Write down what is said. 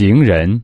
行人。